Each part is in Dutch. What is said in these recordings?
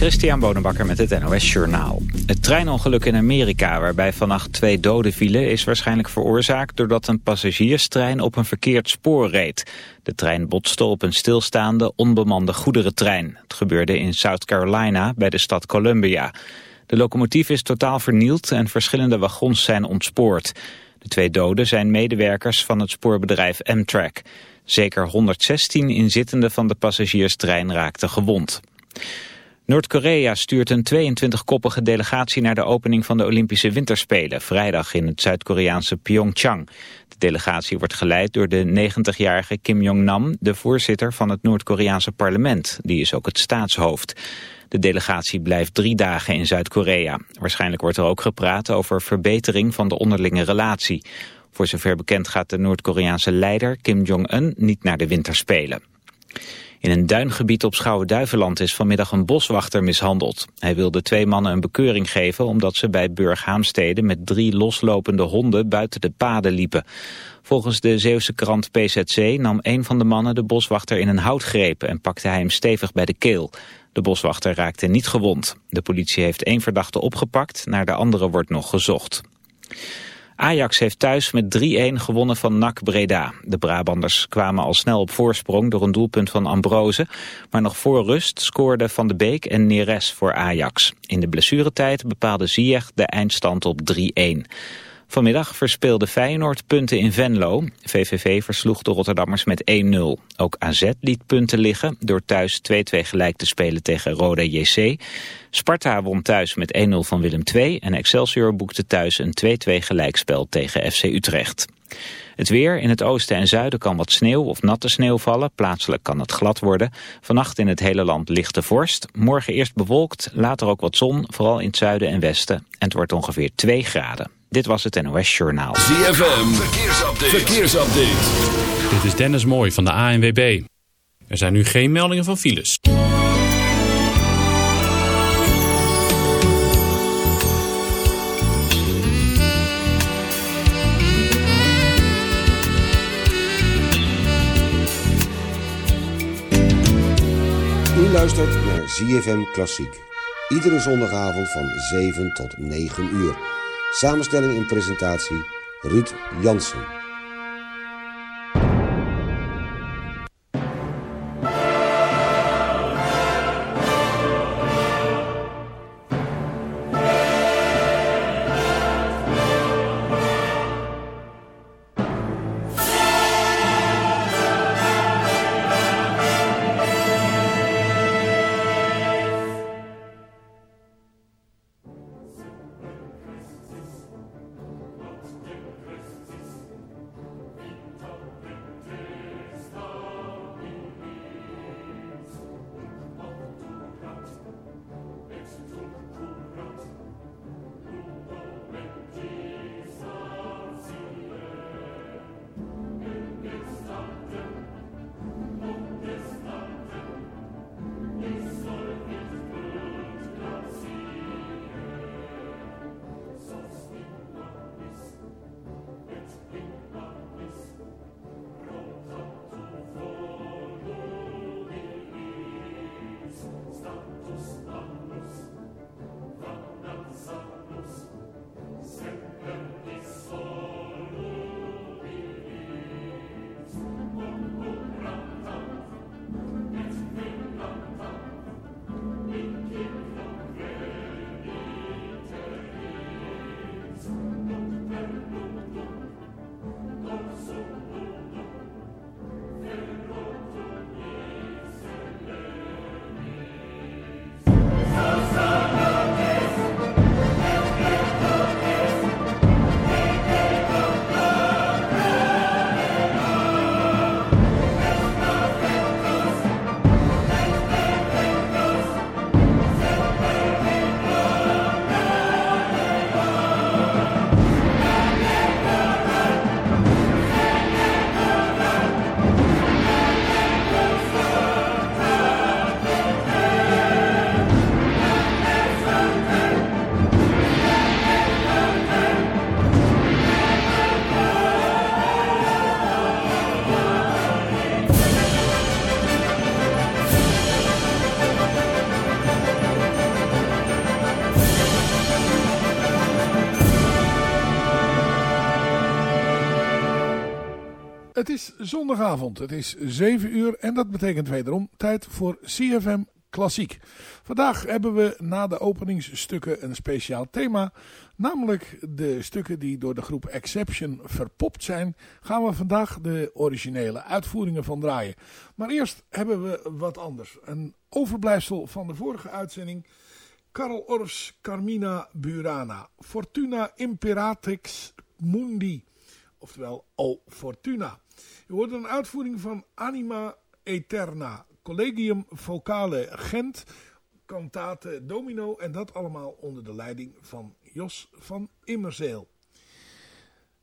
Christian Bonenbakker met het NOS Journaal. Het treinongeluk in Amerika waarbij vannacht twee doden vielen... is waarschijnlijk veroorzaakt doordat een passagierstrein op een verkeerd spoor reed. De trein botste op een stilstaande, onbemande goederentrein. Het gebeurde in South Carolina bij de stad Columbia. De locomotief is totaal vernield en verschillende wagons zijn ontspoord. De twee doden zijn medewerkers van het spoorbedrijf Amtrak. Zeker 116 inzittenden van de passagierstrein raakten gewond. Noord-Korea stuurt een 22-koppige delegatie naar de opening van de Olympische Winterspelen, vrijdag in het Zuid-Koreaanse Pyeongchang. De delegatie wordt geleid door de 90-jarige Kim Jong-nam, de voorzitter van het Noord-Koreaanse parlement. Die is ook het staatshoofd. De delegatie blijft drie dagen in Zuid-Korea. Waarschijnlijk wordt er ook gepraat over verbetering van de onderlinge relatie. Voor zover bekend gaat de Noord-Koreaanse leider Kim Jong-un niet naar de winterspelen. In een duingebied op Schouwen-Duiveland is vanmiddag een boswachter mishandeld. Hij wilde twee mannen een bekeuring geven omdat ze bij Burghaamstede met drie loslopende honden buiten de paden liepen. Volgens de Zeeuwse krant PZC nam een van de mannen de boswachter in een houtgreep en pakte hij hem stevig bij de keel. De boswachter raakte niet gewond. De politie heeft één verdachte opgepakt, naar de andere wordt nog gezocht. Ajax heeft thuis met 3-1 gewonnen van NAC Breda. De Brabanders kwamen al snel op voorsprong door een doelpunt van Ambrose. Maar nog voor rust scoorden Van de Beek en Neres voor Ajax. In de blessuretijd bepaalde Ziyech de eindstand op 3-1. Vanmiddag verspeelde Feyenoord punten in Venlo. VVV versloeg de Rotterdammers met 1-0. Ook AZ liet punten liggen door thuis 2-2 gelijk te spelen tegen Roda JC. Sparta won thuis met 1-0 van Willem II en Excelsior boekte thuis een 2-2 gelijkspel tegen FC Utrecht. Het weer, in het oosten en zuiden kan wat sneeuw of natte sneeuw vallen. Plaatselijk kan het glad worden. Vannacht in het hele land lichte vorst. Morgen eerst bewolkt, later ook wat zon, vooral in het zuiden en westen. En het wordt ongeveer 2 graden. Dit was het NOS Journaal. ZFM, verkeersupdate. verkeersupdate. Dit is Dennis Mooij van de ANWB. Er zijn nu geen meldingen van files. U luistert naar ZFM Klassiek. Iedere zondagavond van 7 tot 9 uur. Samenstelling en presentatie Ruud Jansen. Zondagavond, het is 7 uur en dat betekent wederom tijd voor CFM Klassiek. Vandaag hebben we na de openingsstukken een speciaal thema. Namelijk de stukken die door de groep Exception verpopt zijn. Gaan we vandaag de originele uitvoeringen van draaien. Maar eerst hebben we wat anders. Een overblijfsel van de vorige uitzending. Karl Orffs Carmina Burana. Fortuna Imperatrix Mundi. Oftewel O Fortuna. Je hoort een uitvoering van Anima Eterna. Collegium Vocale Gent. Cantate Domino. En dat allemaal onder de leiding van Jos van Immerzeel.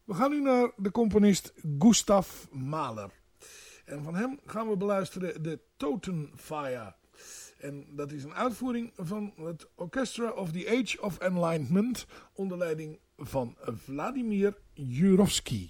We gaan nu naar de componist Gustav Mahler. En van hem gaan we beluisteren de Totenfire. En dat is een uitvoering van het Orchestra of the Age of Enlightenment onder leiding van Vladimir Jurovsky.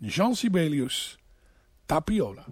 Jean Sibelius, Tapiola.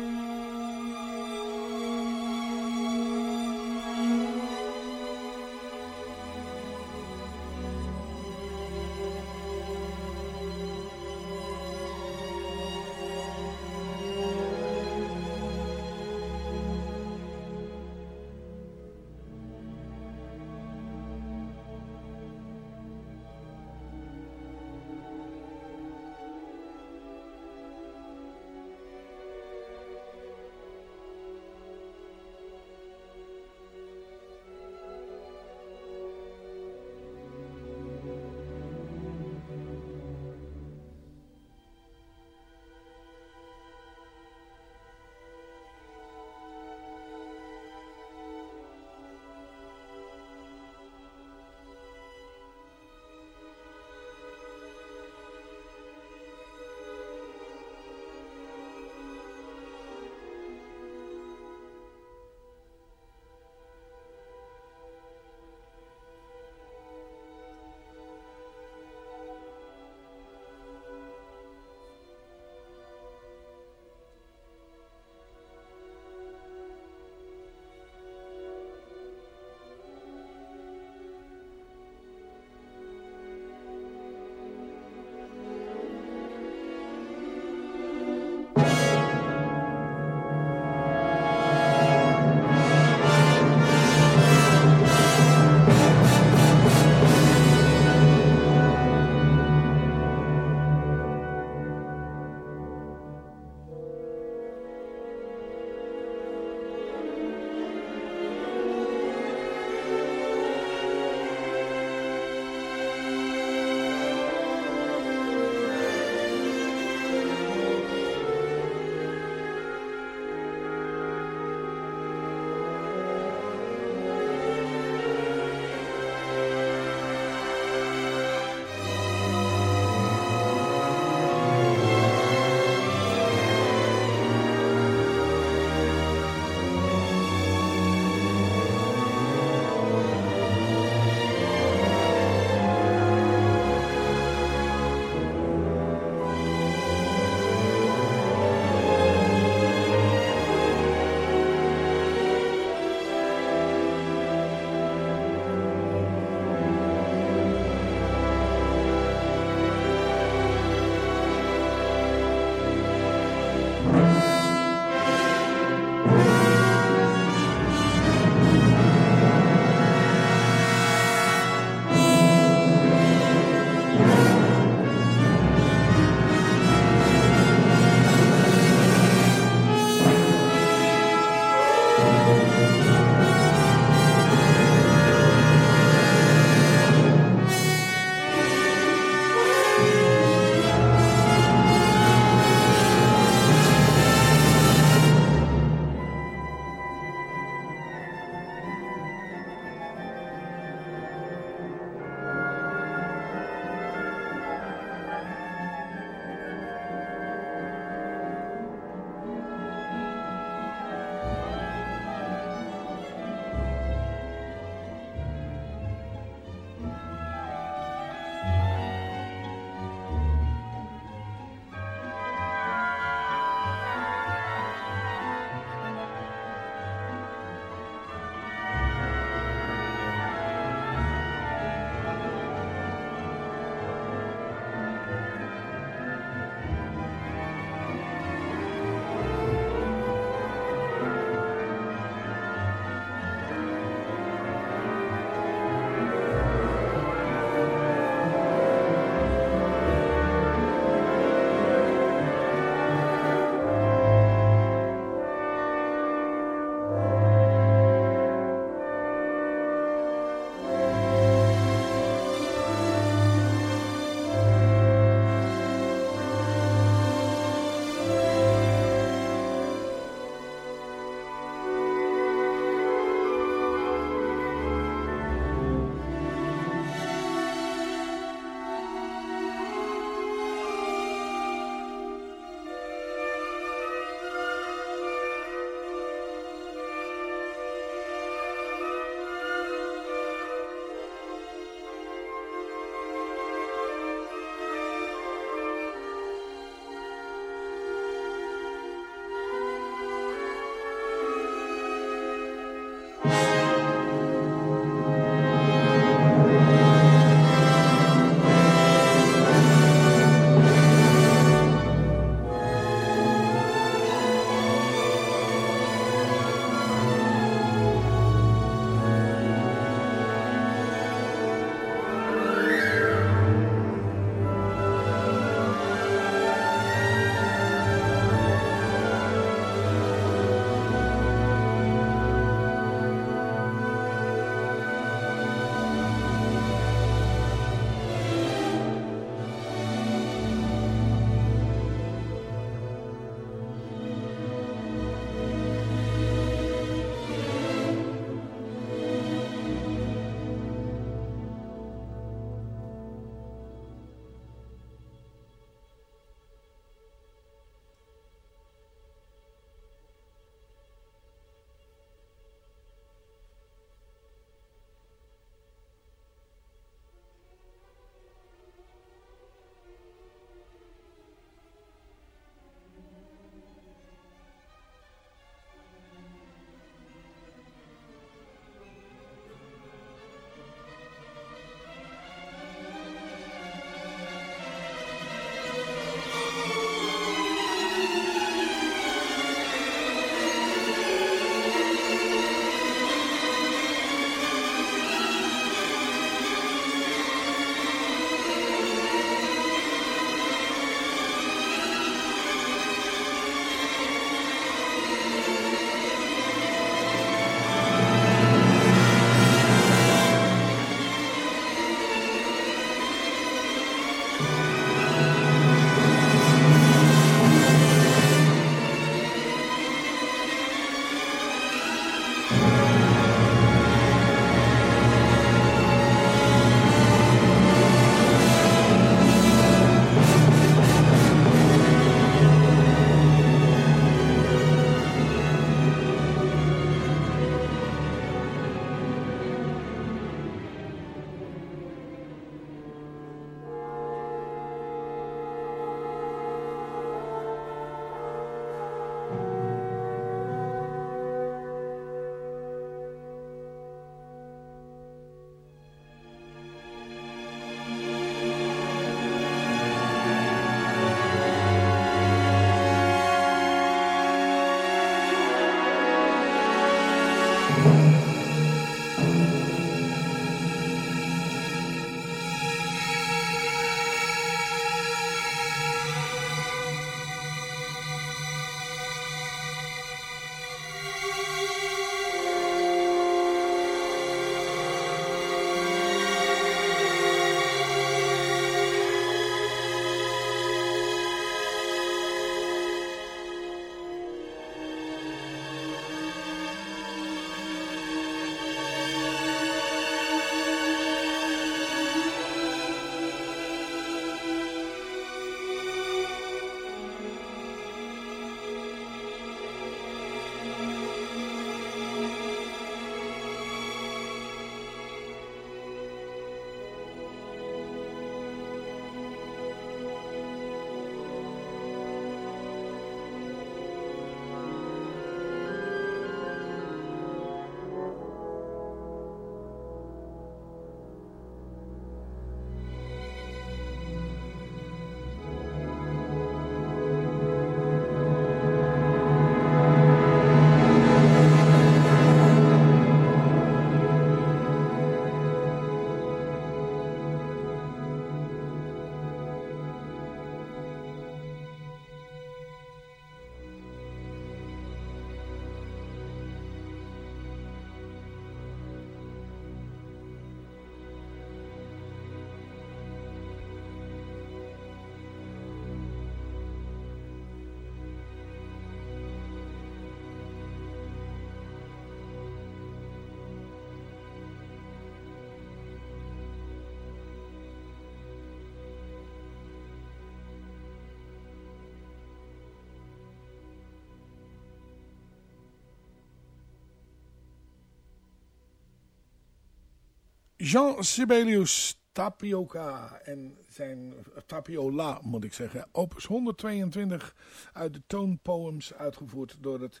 Jean Sibelius Tapioca en zijn Tapiola moet ik zeggen. Opus 122 uit de Tone Poems uitgevoerd door het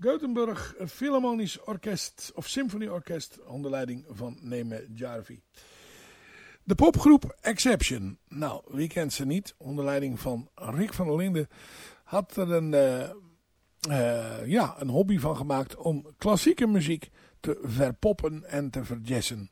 Gothenburg Philharmonisch Orkest of Symfonieorkest onder leiding van Neme Jarvi. De popgroep Exception. Nou, wie kent ze niet? Onder leiding van Rick van der Linden had er een, uh, uh, ja, een hobby van gemaakt om klassieke muziek te verpoppen en te verjessen.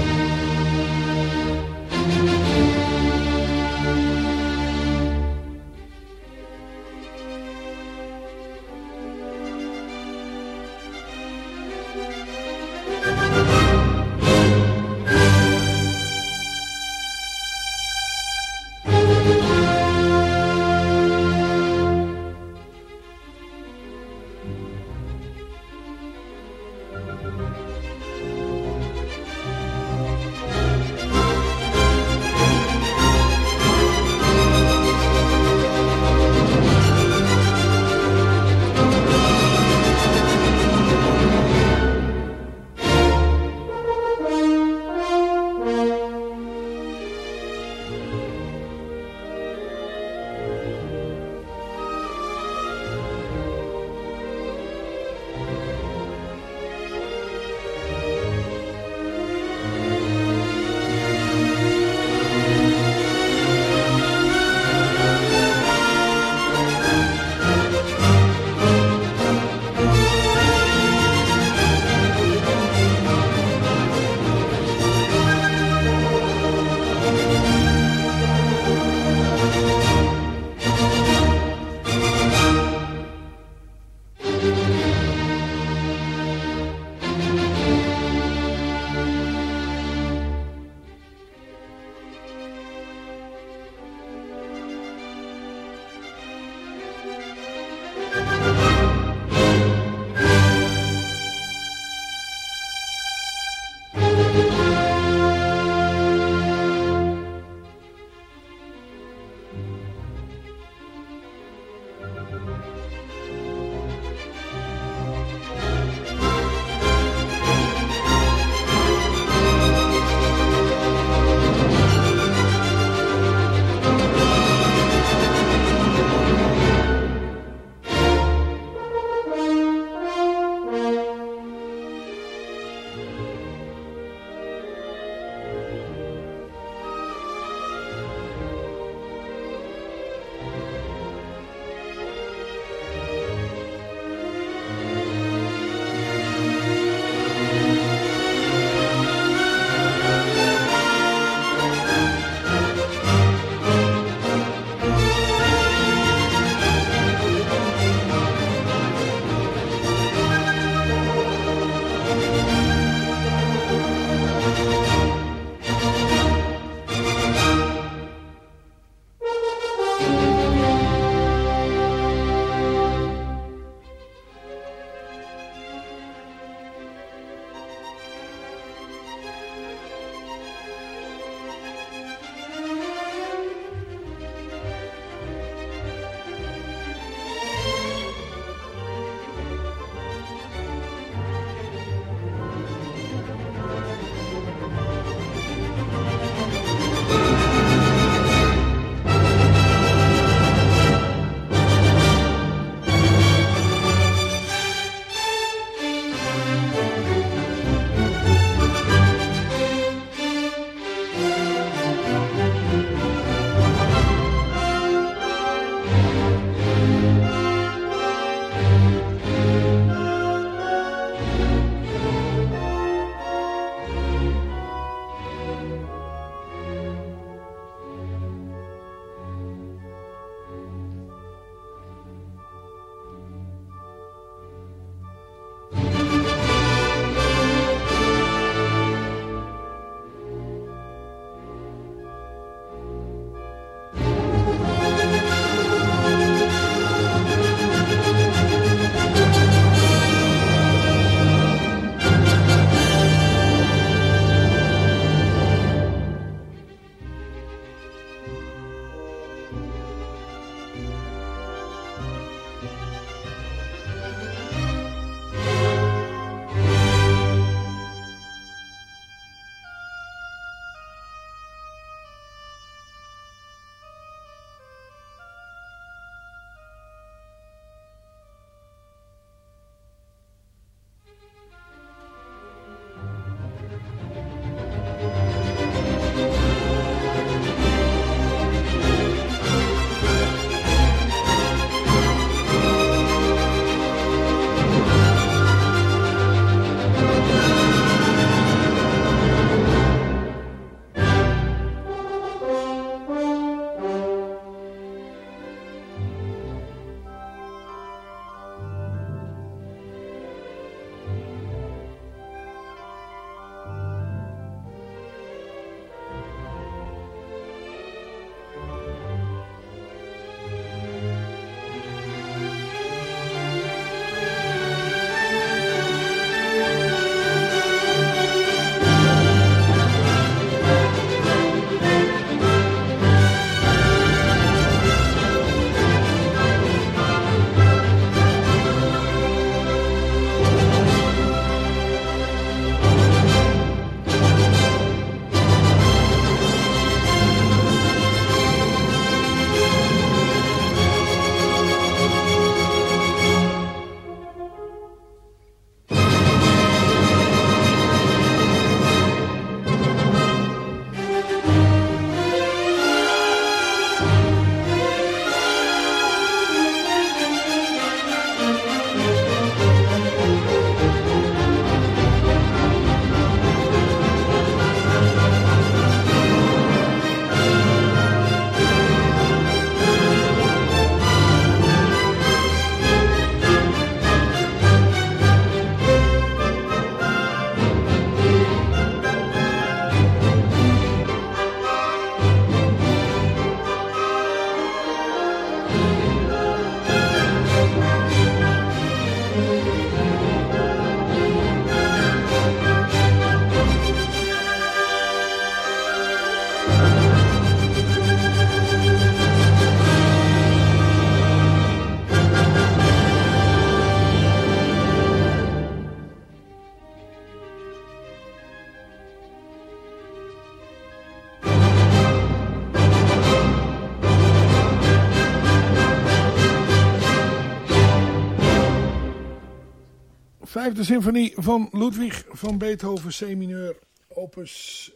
Vijfde symfonie van Ludwig van Beethoven, C-mineur, opus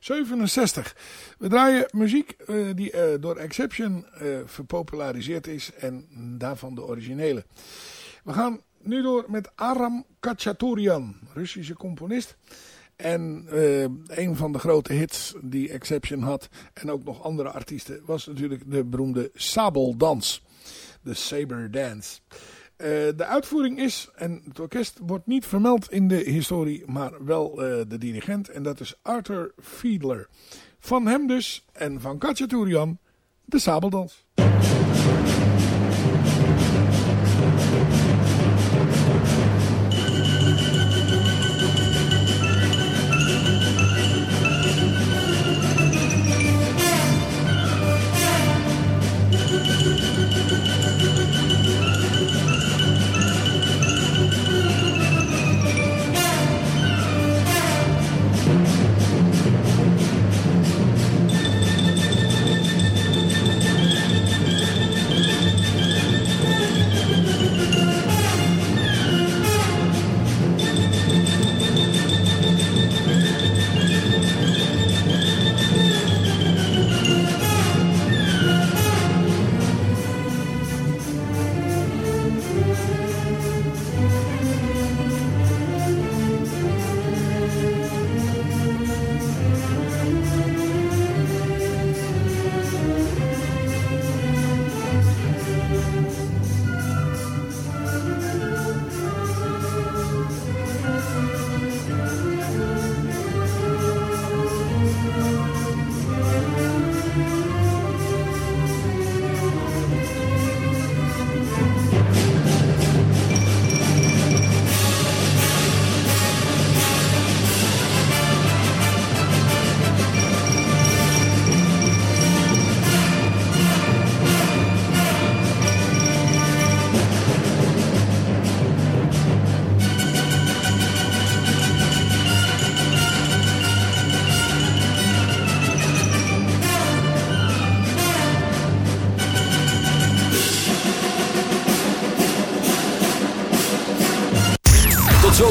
67. We draaien muziek die door Exception verpopulariseerd is en daarvan de originele. We gaan nu door met Aram Khachaturian, Russische componist. En een van de grote hits die Exception had, en ook nog andere artiesten, was natuurlijk de beroemde Sabeldans. De Saber Dance. Uh, de uitvoering is, en het orkest wordt niet vermeld in de historie, maar wel uh, de dirigent. En dat is Arthur Fiedler. Van hem dus, en van Khachaturian, de Sabeldans.